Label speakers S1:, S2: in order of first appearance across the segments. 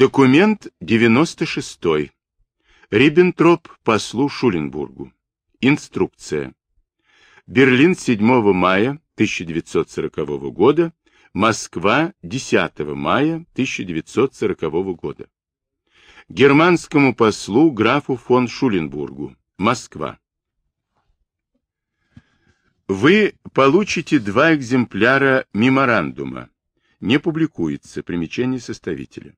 S1: Документ 96. Риббентроп послу Шуленбургу. Инструкция. Берлин 7 мая 1940 года, Москва 10 мая 1940 года. Германскому послу графу фон Шуленбургу. Москва. Вы получите два экземпляра меморандума. Не публикуется примечание составителя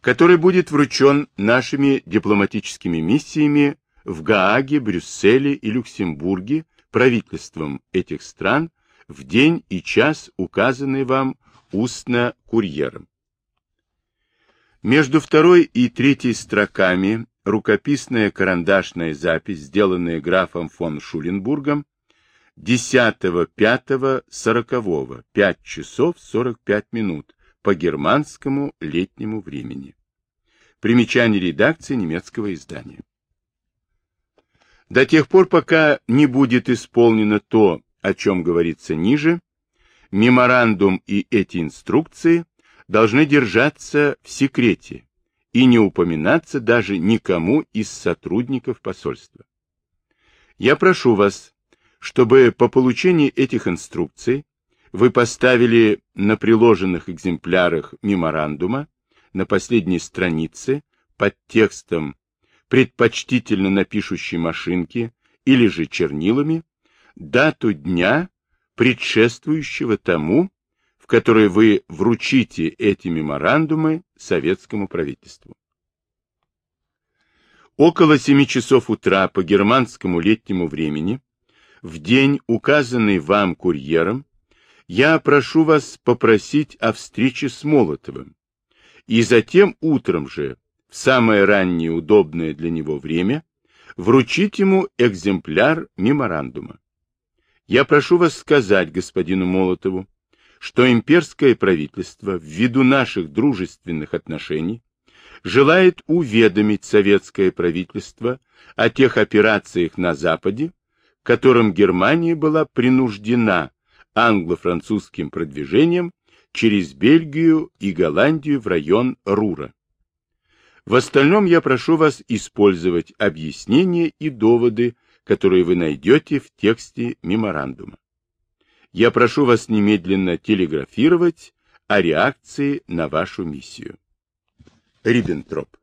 S1: который будет вручен нашими дипломатическими миссиями в Гааге, Брюсселе и Люксембурге правительством этих стран в день и час, указанный вам устно курьером. Между второй и третьей строками рукописная карандашная запись, сделанная графом фон Шуленбургом 10.05.40, 5 часов 45 минут, по германскому летнему времени. Примечание редакции немецкого издания. До тех пор, пока не будет исполнено то, о чем говорится ниже, меморандум и эти инструкции должны держаться в секрете и не упоминаться даже никому из сотрудников посольства. Я прошу вас, чтобы по получении этих инструкций вы поставили на приложенных экземплярах меморандума на последней странице под текстом предпочтительно на машинке или же чернилами дату дня, предшествующего тому, в который вы вручите эти меморандумы советскому правительству. Около семи часов утра по германскому летнему времени, в день, указанный вам курьером, я прошу вас попросить о встрече с Молотовым, и затем утром же, в самое раннее удобное для него время, вручить ему экземпляр меморандума. Я прошу вас сказать господину Молотову, что имперское правительство, ввиду наших дружественных отношений, желает уведомить советское правительство о тех операциях на Западе, которым Германия была принуждена англо-французским продвижением через Бельгию и Голландию в район Рура. В остальном я прошу вас использовать объяснения и доводы, которые вы найдете в тексте меморандума. Я прошу вас немедленно телеграфировать о реакции на вашу миссию. Риббентроп